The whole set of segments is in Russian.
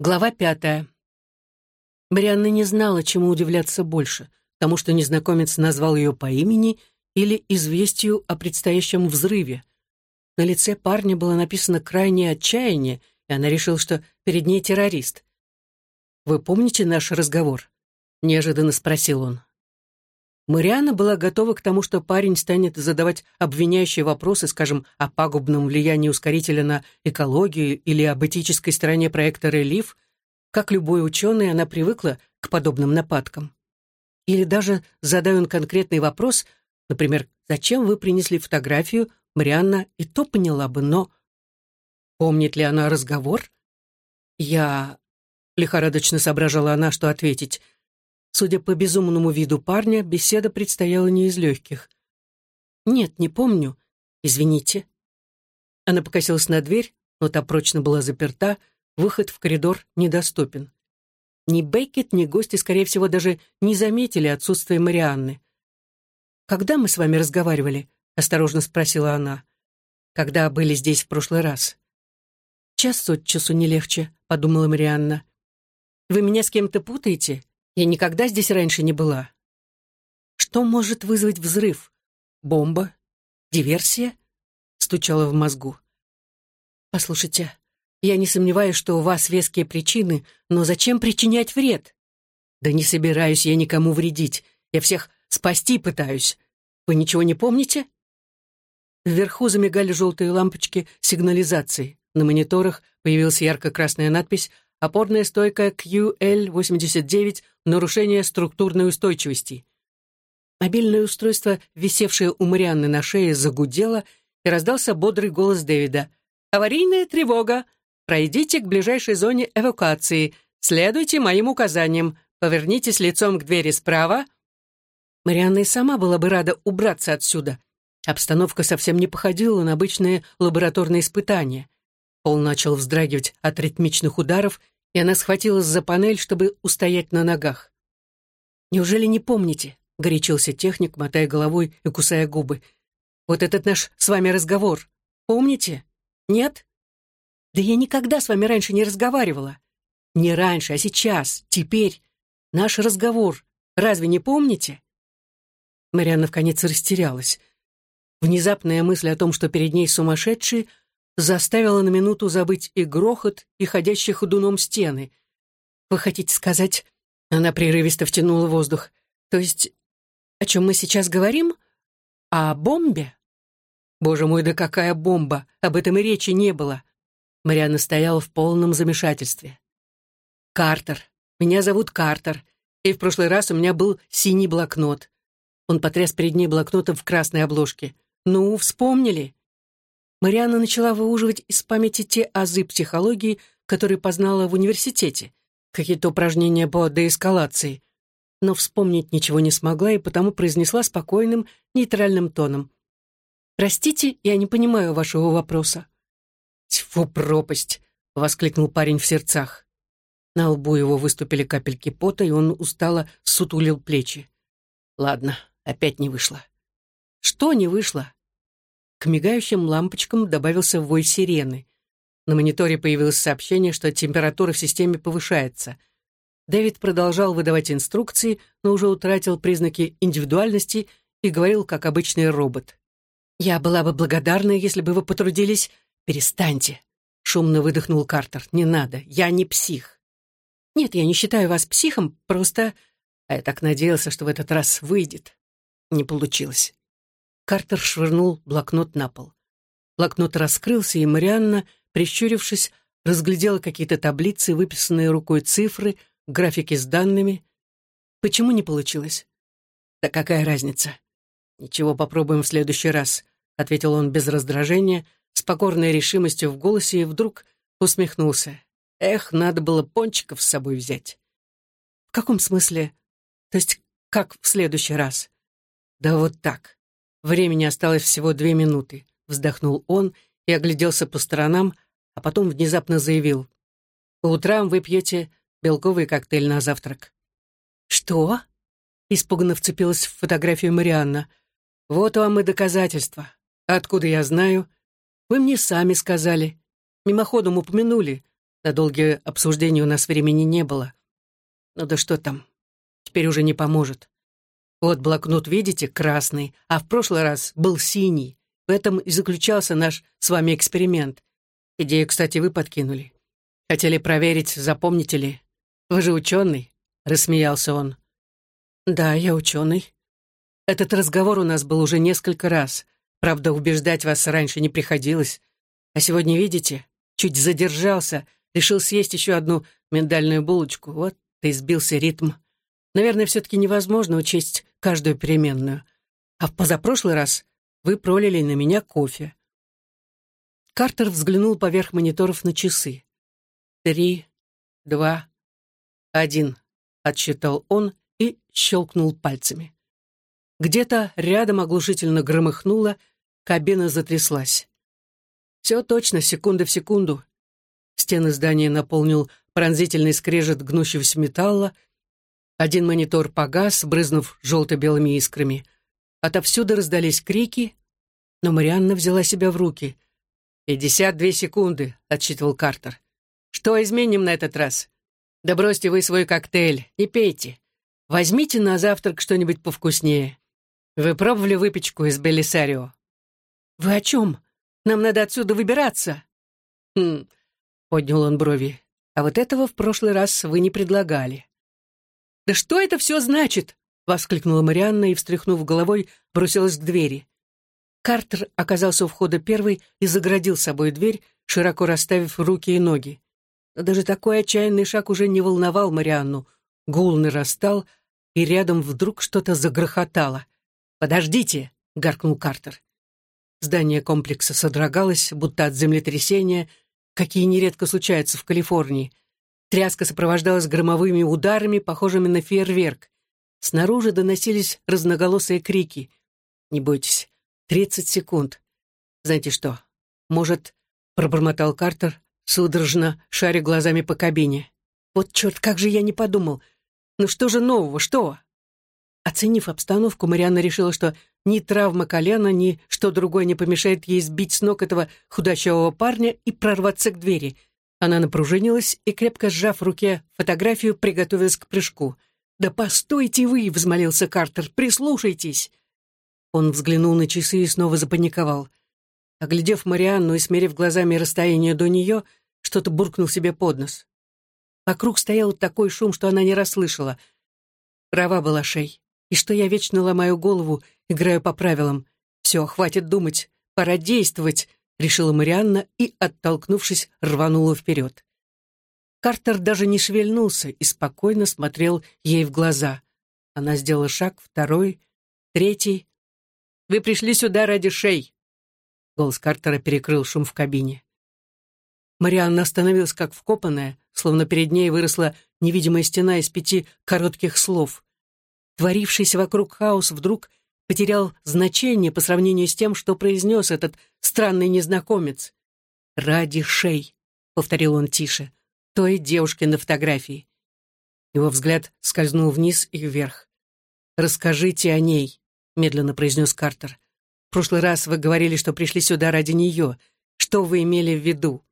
Глава пятая. Марианна не знала, чему удивляться больше, тому, что незнакомец назвал ее по имени или известию о предстоящем взрыве. На лице парня было написано крайнее отчаяние, и она решила, что перед ней террорист. «Вы помните наш разговор?» — неожиданно спросил он. Марианна была готова к тому, что парень станет задавать обвиняющие вопросы, скажем, о пагубном влиянии ускорителя на экологию или об этической стороне проекта «Релиф». Как любой ученый, она привыкла к подобным нападкам. Или даже, задая он конкретный вопрос, например, «Зачем вы принесли фотографию?» Марианна и то поняла бы, но... Помнит ли она разговор? Я... Лихорадочно соображала она, что ответить — Судя по безумному виду парня, беседа предстояла не из легких. «Нет, не помню. Извините». Она покосилась на дверь, но та прочно была заперта, выход в коридор недоступен. Ни Бейкет, ни гости, скорее всего, даже не заметили отсутствие Марианны. «Когда мы с вами разговаривали?» — осторожно спросила она. «Когда были здесь в прошлый раз?» «Час от часу не легче», — подумала Марианна. «Вы меня с кем-то путаете? Я никогда здесь раньше не была. Что может вызвать взрыв? Бомба? Диверсия? Стучала в мозгу. Послушайте, я не сомневаюсь, что у вас веские причины, но зачем причинять вред? Да не собираюсь я никому вредить. Я всех спасти пытаюсь. Вы ничего не помните? Вверху замигали желтые лампочки сигнализации. На мониторах появилась ярко-красная надпись Опорная стойка QL-89 «Нарушение структурной устойчивости». Мобильное устройство, висевшее у Марианны на шее, загудело, и раздался бодрый голос Дэвида. «Аварийная тревога! Пройдите к ближайшей зоне эвакуации. Следуйте моим указаниям. Повернитесь лицом к двери справа». Марианна и сама была бы рада убраться отсюда. Обстановка совсем не походила на обычные лабораторные испытания. Пол начал вздрагивать от ритмичных ударов, и она схватилась за панель, чтобы устоять на ногах. «Неужели не помните?» — горячился техник, мотая головой и кусая губы. «Вот этот наш с вами разговор. Помните? Нет? Да я никогда с вами раньше не разговаривала. Не раньше, а сейчас, теперь. Наш разговор. Разве не помните?» Марианна вконец растерялась. Внезапная мысль о том, что перед ней сумасшедший — заставила на минуту забыть и грохот, и ходящие ходуном стены. «Вы хотите сказать...» Она прерывисто втянула воздух. «То есть, о чем мы сейчас говорим? О бомбе?» «Боже мой, да какая бомба! Об этом и речи не было!» Марианна стояла в полном замешательстве. «Картер. Меня зовут Картер. И в прошлый раз у меня был синий блокнот». Он потряс перед ней блокнотом в красной обложке. «Ну, вспомнили?» Марианна начала выуживать из памяти те азы психологии, которые познала в университете, какие-то упражнения по деэскалации. Но вспомнить ничего не смогла и потому произнесла спокойным, нейтральным тоном. «Простите, я не понимаю вашего вопроса». «Тьфу, пропасть!» — воскликнул парень в сердцах. На лбу его выступили капельки пота, и он устало сутулил плечи. «Ладно, опять не вышло». «Что не вышло?» К мигающим лампочкам добавился вой сирены. На мониторе появилось сообщение, что температура в системе повышается. Дэвид продолжал выдавать инструкции, но уже утратил признаки индивидуальности и говорил, как обычный робот. «Я была бы благодарна, если бы вы потрудились...» «Перестаньте!» — шумно выдохнул Картер. «Не надо, я не псих». «Нет, я не считаю вас психом, просто...» А я так надеялся, что в этот раз выйдет. Не получилось. Картер швырнул блокнот на пол. Блокнот раскрылся, и Марианна, прищурившись, разглядела какие-то таблицы, выписанные рукой цифры, графики с данными. Почему не получилось? Да какая разница? Ничего, попробуем в следующий раз, ответил он без раздражения, с покорной решимостью в голосе и вдруг усмехнулся. Эх, надо было пончиков с собой взять. В каком смысле? То есть как в следующий раз? Да вот так. Времени осталось всего две минуты. Вздохнул он и огляделся по сторонам, а потом внезапно заявил. «По утрам вы пьете белковый коктейль на завтрак». «Что?» — испуганно вцепилась в фотографию Марианна. «Вот вам и доказательства. Откуда я знаю? Вы мне сами сказали. Мимоходом упомянули. На долгие обсуждения у нас времени не было. Ну да что там, теперь уже не поможет. Вот блокнот, видите, красный, а в прошлый раз был синий. В этом и заключался наш с вами эксперимент. Идею, кстати, вы подкинули. Хотели проверить, запомните ли. Вы же ученый, рассмеялся он. Да, я ученый. Этот разговор у нас был уже несколько раз. Правда, убеждать вас раньше не приходилось. А сегодня, видите, чуть задержался, решил съесть еще одну миндальную булочку. Вот и сбился ритм. Наверное, все-таки невозможно учесть каждую переменную. А в позапрошлый раз вы пролили на меня кофе. Картер взглянул поверх мониторов на часы. «Три, два, один», — отсчитал он и щелкнул пальцами. Где-то рядом оглушительно громыхнуло, кабина затряслась. Все точно, секунда в секунду. Стены здания наполнил пронзительный скрежет гнущегося металла. Один монитор погас, брызнув желто-белыми искрами. Отовсюду раздались крики, но Марианна взяла себя в руки. «Пятьдесят две секунды», — отсчитывал Картер. «Что изменим на этот раз? Да бросьте вы свой коктейль, не пейте. Возьмите на завтрак что-нибудь повкуснее. Вы пробовали выпечку из Белисарио?» «Вы о чем? Нам надо отсюда выбираться!» «Хм...» — поднял он брови. «А вот этого в прошлый раз вы не предлагали». «Да что это все значит?» — воскликнула Марианна и, встряхнув головой, бросилась к двери. Картер оказался у входа первый и заградил собой дверь, широко расставив руки и ноги. Но даже такой отчаянный шаг уже не волновал Марианну. Гул нарастал, и рядом вдруг что-то загрохотало. «Подождите!» — гаркнул Картер. Здание комплекса содрогалось, будто от землетрясения, какие нередко случаются в Калифорнии. Тряска сопровождалась громовыми ударами, похожими на фейерверк. Снаружи доносились разноголосые крики. «Не бойтесь, тридцать секунд. Знаете что, может, — пробормотал Картер, судорожно шаря глазами по кабине. «Вот черт, как же я не подумал! Ну что же нового, что?» Оценив обстановку, Марианна решила, что ни травма колена, ни что другое не помешает ей сбить с ног этого худощавого парня и прорваться к двери. Она напружинилась и, крепко сжав в руке фотографию, приготовилась к прыжку. «Да постойте вы!» — взмолился Картер. «Прислушайтесь!» Он взглянул на часы и снова запаниковал. Оглядев Марианну и смерив глазами расстояние до нее, что-то буркнул себе под нос. Вокруг стоял такой шум, что она не расслышала. Права была шей и что я вечно ломаю голову, играю по правилам. Все, хватит думать, пора действовать, решила Марианна и, оттолкнувшись, рванула вперед. Картер даже не шевельнулся и спокойно смотрел ей в глаза. Она сделала шаг, второй, третий. «Вы пришли сюда ради шей!» Голос Картера перекрыл шум в кабине. Марианна остановилась как вкопанная, словно перед ней выросла невидимая стена из пяти коротких слов. Творившийся вокруг хаос вдруг потерял значение по сравнению с тем, что произнес этот странный незнакомец. «Ради шей», — повторил он тише, — «той девушки на фотографии». Его взгляд скользнул вниз и вверх. «Расскажите о ней», — медленно произнес Картер. «В прошлый раз вы говорили, что пришли сюда ради нее. Что вы имели в виду?»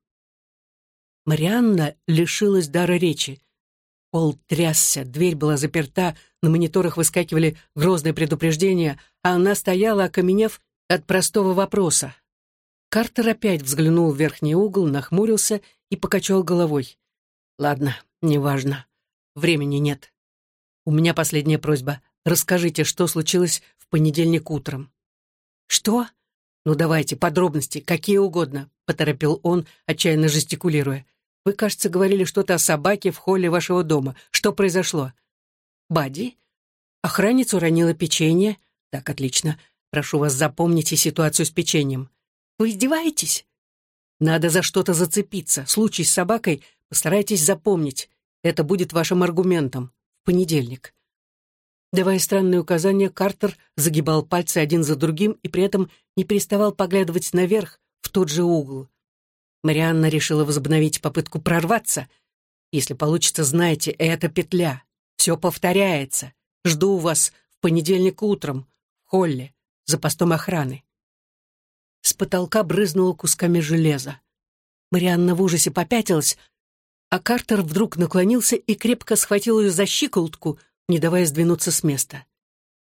Марианна лишилась дара речи. Пол трясся, дверь была заперта, на мониторах выскакивали грозные предупреждения, а она стояла, окаменев от простого вопроса. Картер опять взглянул в верхний угол, нахмурился и покачал головой. «Ладно, неважно. Времени нет. У меня последняя просьба. Расскажите, что случилось в понедельник утром». «Что?» «Ну давайте, подробности, какие угодно», — поторопил он, отчаянно жестикулируя. Вы, кажется, говорили что-то о собаке в холле вашего дома. Что произошло? Бади? Охранница уронила печенье. Так, отлично. Прошу вас, запомните ситуацию с печеньем. Вы издеваетесь? Надо за что-то зацепиться. Случай с собакой постарайтесь запомнить. Это будет вашим аргументом. В понедельник. Давая странные указания, Картер загибал пальцы один за другим и при этом не переставал поглядывать наверх, в тот же угол. Марианна решила возобновить попытку прорваться. Если получится, знайте, это петля. Все повторяется. Жду вас в понедельник утром, в холле, за постом охраны. С потолка брызнуло кусками железа. Марианна в ужасе попятилась, а Картер вдруг наклонился и крепко схватил ее за щиколотку, не давая сдвинуться с места.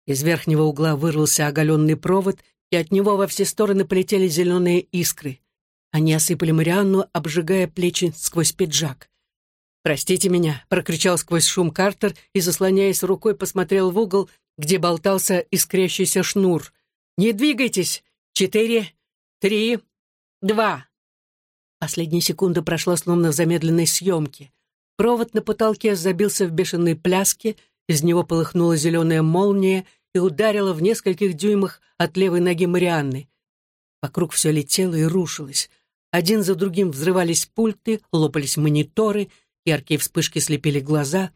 Из верхнего угла вырвался оголенный провод, и от него во все стороны полетели зеленые искры. Они осыпали Марианну, обжигая плечи сквозь пиджак. «Простите меня», — прокричал сквозь шум Картер и, заслоняясь рукой, посмотрел в угол, где болтался искрящийся шнур. «Не двигайтесь! Четыре, три, два!» Последняя секунда прошла словно в замедленной съемке. Провод на потолке забился в бешеной пляске, из него полыхнула зеленая молния и ударила в нескольких дюймах от левой ноги Марианны. Вокруг все летело и рушилось. Один за другим взрывались пульты, лопались мониторы — Яркие вспышки слепили глаза.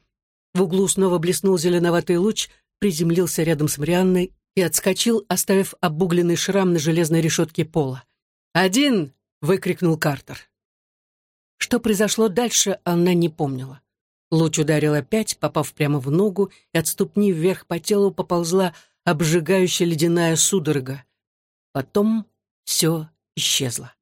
В углу снова блеснул зеленоватый луч, приземлился рядом с Марианной и отскочил, оставив обугленный шрам на железной решетке пола. «Один!» — выкрикнул Картер. Что произошло дальше, она не помнила. Луч ударил опять, попав прямо в ногу, и от ступни вверх по телу поползла обжигающая ледяная судорога. Потом все исчезло.